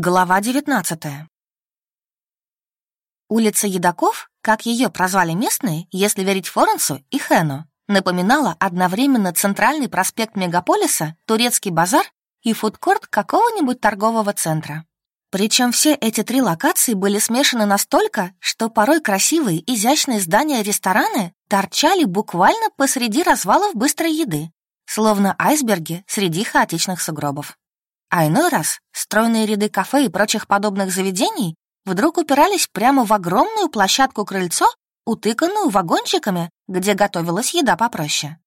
Глава 19 Улица Едаков, как ее прозвали местные, если верить Форенсу и Хэну, напоминала одновременно центральный проспект мегаполиса, турецкий базар и фудкорт какого-нибудь торгового центра. Причем все эти три локации были смешаны настолько, что порой красивые, изящные здания-рестораны торчали буквально посреди развалов быстрой еды, словно айсберги среди хаотичных сугробов. А иной раз стройные ряды кафе и прочих подобных заведений вдруг упирались прямо в огромную площадку-крыльцо, утыканную вагончиками, где готовилась еда попроще.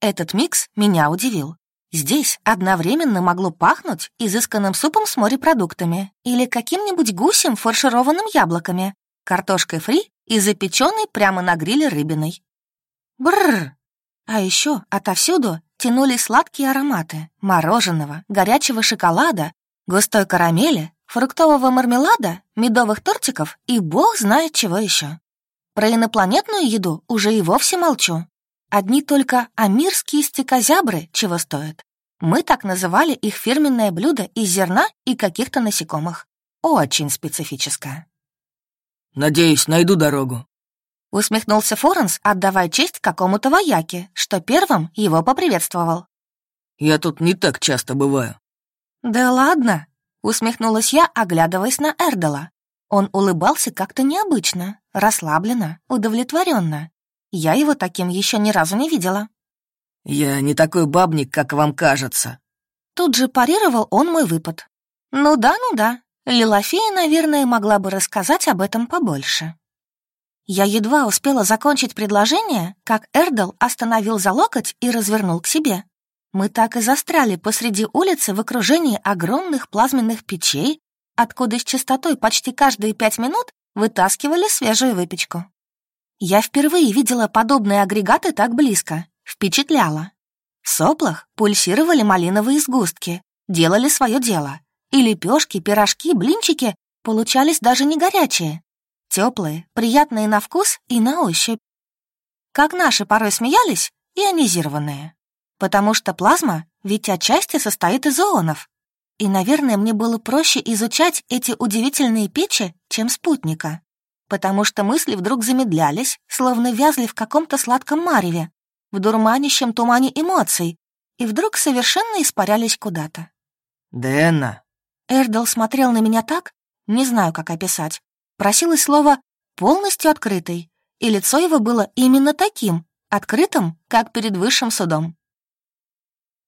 Этот микс меня удивил. Здесь одновременно могло пахнуть изысканным супом с морепродуктами или каким-нибудь гусем, фаршированным яблоками, картошкой фри и запеченной прямо на гриле рыбиной. Бррр! А еще отовсюду тянулись сладкие ароматы мороженого, горячего шоколада, густой карамели, фруктового мармелада, медовых тортиков и бог знает чего еще. Про инопланетную еду уже и вовсе молчу. Одни только амирские стекозябры чего стоят. Мы так называли их фирменное блюдо из зерна и каких-то насекомых. Очень специфическое. «Надеюсь, найду дорогу», — усмехнулся Форенс, отдавая честь какому-то вояке, что первым его поприветствовал. «Я тут не так часто бываю». «Да ладно», — усмехнулась я, оглядываясь на Эрдела. Он улыбался как-то необычно, расслабленно, удовлетворенно. Я его таким еще ни разу не видела. «Я не такой бабник, как вам кажется». Тут же парировал он мой выпад. «Ну да, ну да. Лилофея, наверное, могла бы рассказать об этом побольше». Я едва успела закончить предложение, как Эрдл остановил за локоть и развернул к себе. Мы так и застряли посреди улицы в окружении огромных плазменных печей, откуда с частотой почти каждые пять минут вытаскивали свежую выпечку. Я впервые видела подобные агрегаты так близко. Впечатляло. В соплах пульсировали малиновые сгустки, делали свое дело. И лепешки, пирожки, блинчики получались даже не горячие. Теплые, приятные на вкус и на ощупь. Как наши порой смеялись, ионизированные. Потому что плазма ведь отчасти состоит из ионов. И, наверное, мне было проще изучать эти удивительные печи, чем спутника потому что мысли вдруг замедлялись, словно вязли в каком-то сладком мареве, в дурманящем тумане эмоций, и вдруг совершенно испарялись куда-то. «Дэнна!» Эрдл смотрел на меня так, не знаю, как описать. Просилось слово «полностью открытый», и лицо его было именно таким, открытым, как перед высшим судом.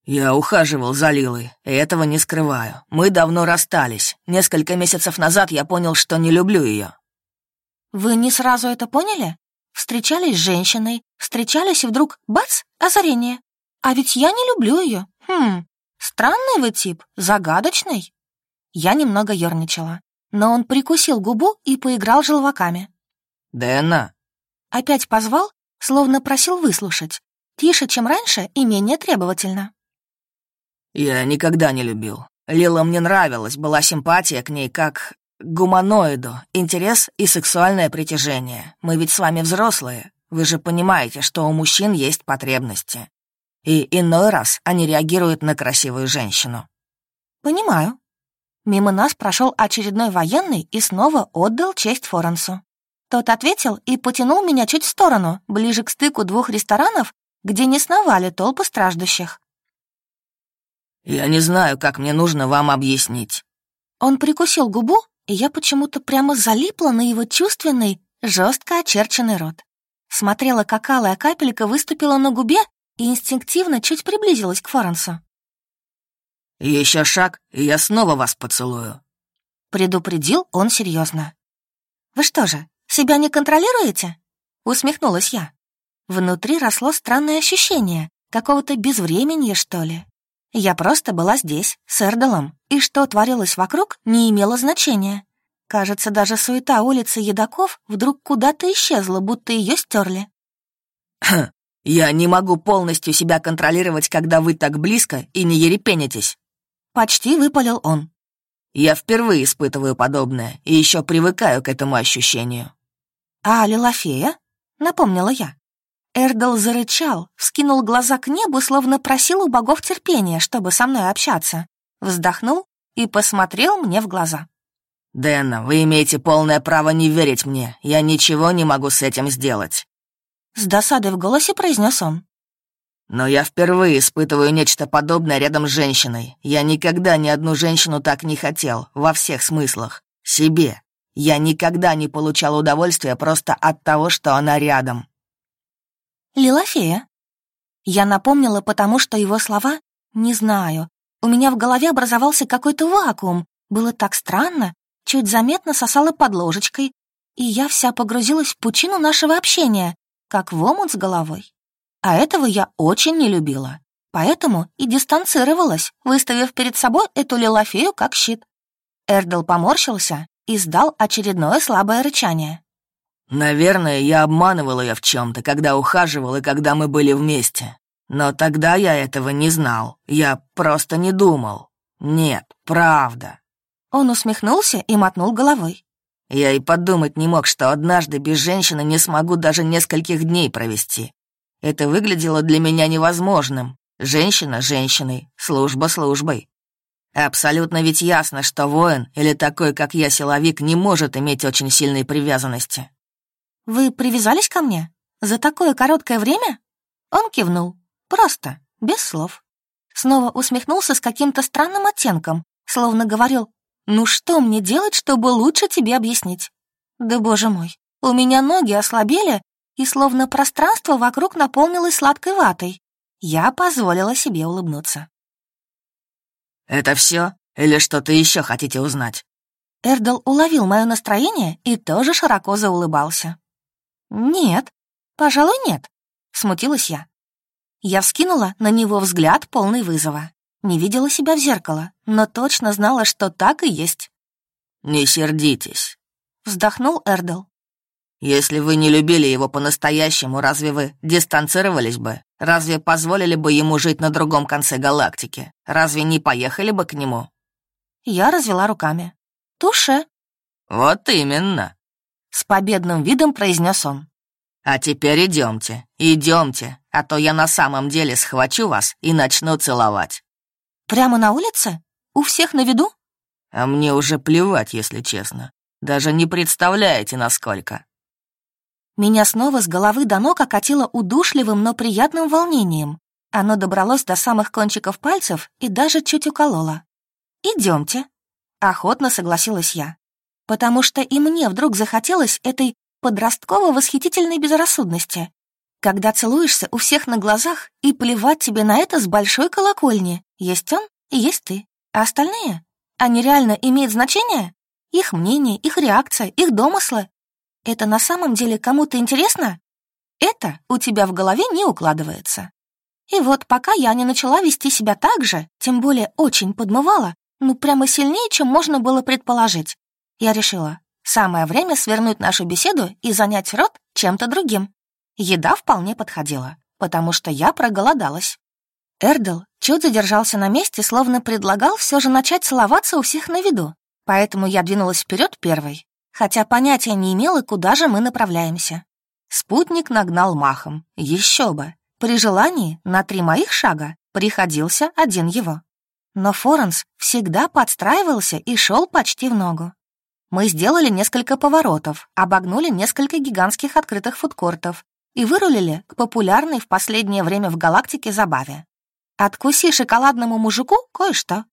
«Я ухаживал за Лилой, и этого не скрываю. Мы давно расстались. Несколько месяцев назад я понял, что не люблю ее. Вы не сразу это поняли? Встречались с женщиной, встречались и вдруг бац, озарение. А ведь я не люблю ее. Хм, странный вы тип, загадочный. Я немного ерничала, но он прикусил губу и поиграл желваками. «Дэна!» Опять позвал, словно просил выслушать. Тише, чем раньше, и менее требовательно. «Я никогда не любил. Лила мне нравилась, была симпатия к ней, как гуманоиду, интерес и сексуальное притяжение. Мы ведь с вами взрослые. Вы же понимаете, что у мужчин есть потребности. И иной раз они реагируют на красивую женщину. Понимаю. Мимо нас прошел очередной военный и снова отдал честь Форенсу. Тот ответил и потянул меня чуть в сторону, ближе к стыку двух ресторанов, где не сновали толпы страждущих. «Я не знаю, как мне нужно вам объяснить». Он прикусил губу, и я почему-то прямо залипла на его чувственный, жестко очерченный рот. Смотрела, как алая капелька выступила на губе и инстинктивно чуть приблизилась к Форенсу. «Еще шаг, и я снова вас поцелую», — предупредил он серьезно. «Вы что же, себя не контролируете?» — усмехнулась я. Внутри росло странное ощущение, какого-то безвременья, что ли. Я просто была здесь, с Эрдалом, и что творилось вокруг, не имело значения. Кажется, даже суета улицы Едаков вдруг куда-то исчезла, будто ее стерли. «Я не могу полностью себя контролировать, когда вы так близко и не ерепенитесь», — почти выпалил он. «Я впервые испытываю подобное и еще привыкаю к этому ощущению». «А Лилофея?» — напомнила я. Эрдл зарычал, вскинул глаза к небу, словно просил у богов терпения, чтобы со мной общаться. Вздохнул и посмотрел мне в глаза. «Дэна, вы имеете полное право не верить мне. Я ничего не могу с этим сделать». С досадой в голосе произнес он. «Но я впервые испытываю нечто подобное рядом с женщиной. Я никогда ни одну женщину так не хотел, во всех смыслах. Себе. Я никогда не получал удовольствия просто от того, что она рядом». «Лилофея?» Я напомнила, потому что его слова «не знаю». У меня в голове образовался какой-то вакуум. Было так странно, чуть заметно сосала под ложечкой, и я вся погрузилась в пучину нашего общения, как в омут с головой. А этого я очень не любила, поэтому и дистанцировалась, выставив перед собой эту лилофею как щит. Эрдл поморщился и сдал очередное слабое рычание. «Наверное, я обманывал ее в чем-то, когда ухаживал и когда мы были вместе. Но тогда я этого не знал, я просто не думал. Нет, правда». Он усмехнулся и мотнул головой. Я и подумать не мог, что однажды без женщины не смогу даже нескольких дней провести. Это выглядело для меня невозможным. Женщина женщиной, служба службой. Абсолютно ведь ясно, что воин или такой, как я, силовик, не может иметь очень сильной привязанности. «Вы привязались ко мне? За такое короткое время?» Он кивнул. Просто, без слов. Снова усмехнулся с каким-то странным оттенком, словно говорил ну что мне делать, чтобы лучше тебе объяснить? Да боже мой, у меня ноги ослабели, и словно пространство вокруг наполнилось сладкой ватой. Я позволила себе улыбнуться. «Это все? Или что-то еще хотите узнать?» Эрдл уловил мое настроение и тоже широко заулыбался. «Нет, пожалуй, нет», — смутилась я. Я вскинула на него взгляд полный вызова. Не видела себя в зеркало, но точно знала, что так и есть. «Не сердитесь», — вздохнул Эрдл. «Если вы не любили его по-настоящему, разве вы дистанцировались бы? Разве позволили бы ему жить на другом конце галактики? Разве не поехали бы к нему?» Я развела руками. «Туше». «Вот именно», — с победным видом произнес он. «А теперь идемте, идемте, а то я на самом деле схвачу вас и начну целовать». Прямо на улице? У всех на виду? А мне уже плевать, если честно. Даже не представляете, насколько. Меня снова с головы до ног окатило удушливым, но приятным волнением. Оно добралось до самых кончиков пальцев и даже чуть укололо. «Идемте», — охотно согласилась я. Потому что и мне вдруг захотелось этой подростково-восхитительной безрассудности, когда целуешься у всех на глазах и плевать тебе на это с большой колокольни. Есть он есть ты. А остальные? Они реально имеют значение? Их мнение, их реакция, их домыслы. Это на самом деле кому-то интересно? Это у тебя в голове не укладывается. И вот пока я не начала вести себя так же, тем более очень подмывала, ну прямо сильнее, чем можно было предположить, я решила, самое время свернуть нашу беседу и занять рот чем-то другим. Еда вполне подходила, потому что я проголодалась. Эрдл чуть задержался на месте, словно предлагал все же начать целоваться у всех на виду, поэтому я двинулась вперед первой, хотя понятия не имела, куда же мы направляемся. Спутник нагнал махом. Еще бы. При желании на три моих шага приходился один его. Но Форенс всегда подстраивался и шел почти в ногу. Мы сделали несколько поворотов, обогнули несколько гигантских открытых фудкортов и вырулили к популярной в последнее время в галактике забаве. Откуси шоколадному мужику кое-что.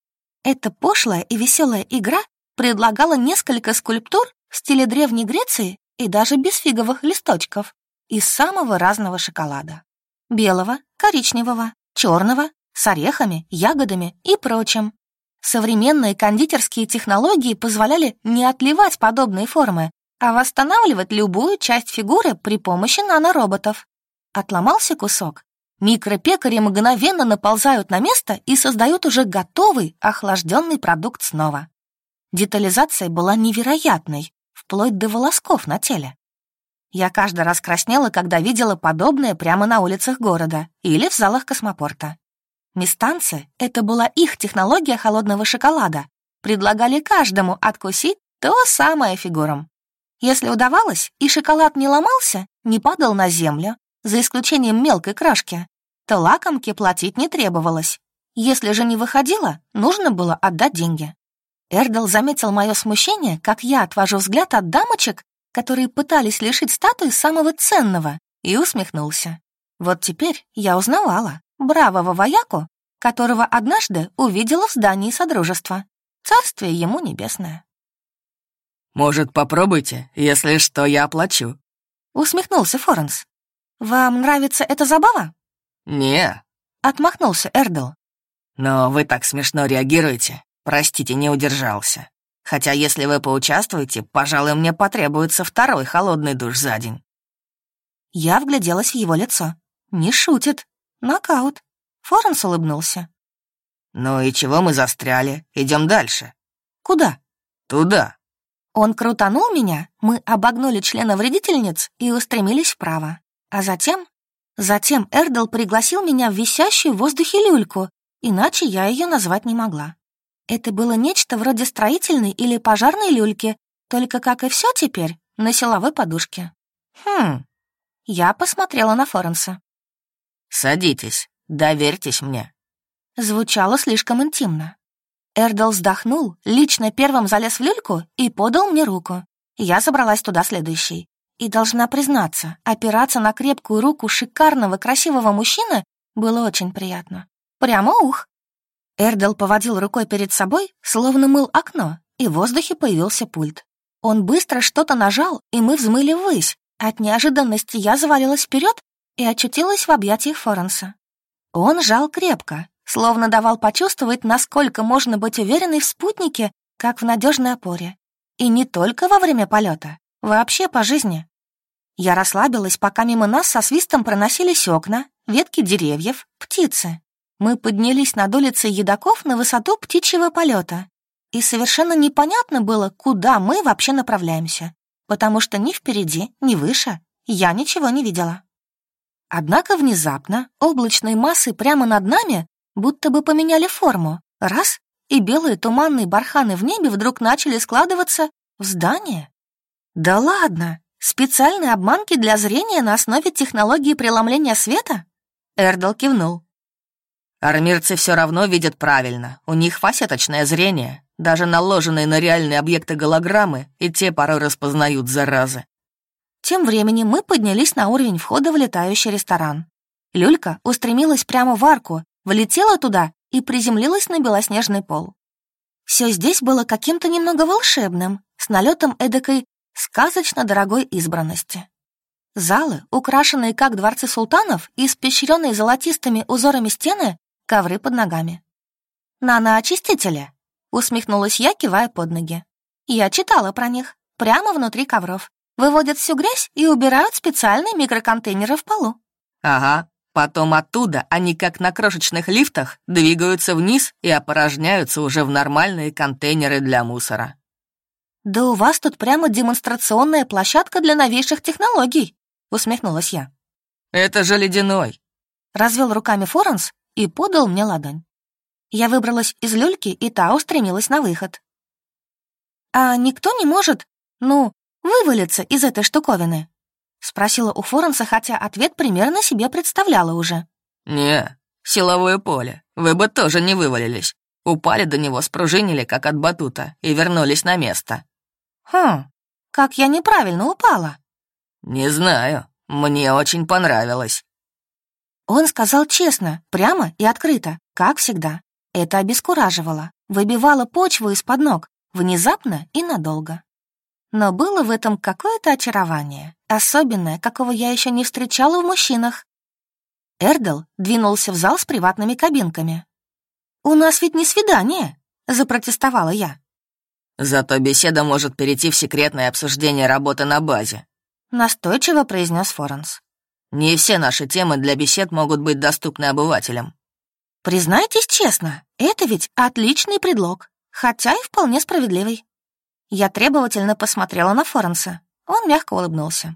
Эта пошлая и веселая игра предлагала несколько скульптур в стиле Древней Греции и даже без фиговых листочков из самого разного шоколада. Белого, коричневого, черного, с орехами, ягодами и прочим. Современные кондитерские технологии позволяли не отливать подобные формы, а восстанавливать любую часть фигуры при помощи нанороботов. Отломался кусок. Микропекари мгновенно наползают на место и создают уже готовый, охлажденный продукт снова. Детализация была невероятной, вплоть до волосков на теле. Я каждый раз краснела, когда видела подобное прямо на улицах города или в залах космопорта. Местанцы — это была их технология холодного шоколада. Предлагали каждому откусить то самое фигурам. Если удавалось, и шоколад не ломался, не падал на землю, за исключением мелкой крашки, то лакомке платить не требовалось. Если же не выходило, нужно было отдать деньги. Эрдл заметил мое смущение, как я отвожу взгляд от дамочек, которые пытались лишить статуи самого ценного, и усмехнулся. Вот теперь я узнавала бравого вояку, которого однажды увидела в здании Содружества. Царствие ему небесное. «Может, попробуйте? Если что, я оплачу». Усмехнулся Форенс. «Вам нравится эта забава?» «Не», — отмахнулся Эрдл. «Но вы так смешно реагируете. Простите, не удержался. Хотя если вы поучаствуете, пожалуй, мне потребуется второй холодный душ за день». Я вгляделась в его лицо. Не шутит. Нокаут. Форенс улыбнулся. «Ну и чего мы застряли? Идем дальше». «Куда?» «Туда». Он крутанул меня, мы обогнули члена вредительниц и устремились вправо. А затем... Затем Эрдл пригласил меня в висящую в воздухе люльку, иначе я ее назвать не могла. Это было нечто вроде строительной или пожарной люльки, только, как и все теперь, на силовой подушке. Хм. Я посмотрела на Форенса. «Садитесь, доверьтесь мне». Звучало слишком интимно. Эрдл вздохнул, лично первым залез в люльку и подал мне руку. Я забралась туда следующей. И должна признаться, опираться на крепкую руку шикарного, красивого мужчины было очень приятно. Прямо ух. Эрдл поводил рукой перед собой, словно мыл окно, и в воздухе появился пульт. Он быстро что-то нажал, и мы взмыли ввысь. От неожиданности я завалилась вперед и очутилась в объятиях Форенса. Он жал крепко, словно давал почувствовать, насколько можно быть уверенной в спутнике, как в надежной опоре. И не только во время полета, вообще по жизни. Я расслабилась, пока мимо нас со свистом проносились окна, ветки деревьев, птицы. Мы поднялись над улицей едоков на высоту птичьего полета. И совершенно непонятно было, куда мы вообще направляемся, потому что ни впереди, ни выше я ничего не видела. Однако внезапно облачные массы прямо над нами будто бы поменяли форму. Раз, и белые туманные барханы в небе вдруг начали складываться в здание. Да ладно, специальные обманки для зрения на основе технологии преломления света? Эрдл кивнул. Армирцы все равно видят правильно, у них фасеточное зрение, даже наложенные на реальные объекты голограммы, и те порой распознают заразы. Тем временем мы поднялись на уровень входа в летающий ресторан. Люлька устремилась прямо в арку, влетела туда и приземлилась на белоснежный пол. Все здесь было каким-то немного волшебным, с налетом эдакой сказочно дорогой избранности. Залы, украшенные как дворцы султанов и испещренные золотистыми узорами стены, ковры под ногами. «Наноочистители», — усмехнулась я, кивая под ноги. «Я читала про них, прямо внутри ковров выводят всю грязь и убирают специальные микроконтейнеры в полу. Ага, потом оттуда они, как на крошечных лифтах, двигаются вниз и опорожняются уже в нормальные контейнеры для мусора. «Да у вас тут прямо демонстрационная площадка для новейших технологий», — усмехнулась я. «Это же ледяной», — развел руками Форенс и подал мне ладонь. Я выбралась из люльки, и та устремилась на выход. «А никто не может, ну, вывалиться из этой штуковины?» — спросила у Форенса, хотя ответ примерно себе представляла уже. «Не, силовое поле. Вы бы тоже не вывалились. Упали до него, спружинили, как от батута, и вернулись на место». «Хм, как я неправильно упала?» «Не знаю. Мне очень понравилось». Он сказал честно, прямо и открыто, как всегда. Это обескураживало, выбивало почву из-под ног, внезапно и надолго. Но было в этом какое-то очарование, особенное, какого я еще не встречала в мужчинах. Эрдл двинулся в зал с приватными кабинками. «У нас ведь не свидание», — запротестовала я. «Зато беседа может перейти в секретное обсуждение работы на базе», — настойчиво произнес Форенс. «Не все наши темы для бесед могут быть доступны обывателям». «Признайтесь честно, это ведь отличный предлог, хотя и вполне справедливый». Я требовательно посмотрела на Форенса. Он мягко улыбнулся.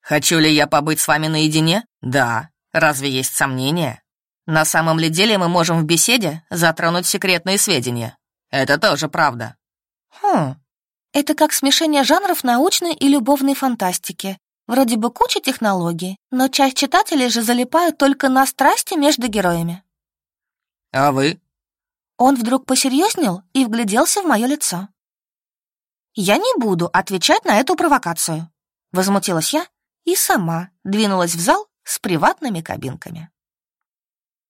«Хочу ли я побыть с вами наедине? Да. Разве есть сомнения? На самом ли деле мы можем в беседе затронуть секретные сведения? Это тоже правда». «Хм, это как смешение жанров научной и любовной фантастики. Вроде бы куча технологий, но часть читателей же залипают только на страсти между героями». «А вы?» Он вдруг посерьезнел и вгляделся в мое лицо. «Я не буду отвечать на эту провокацию», — возмутилась я и сама двинулась в зал с приватными кабинками.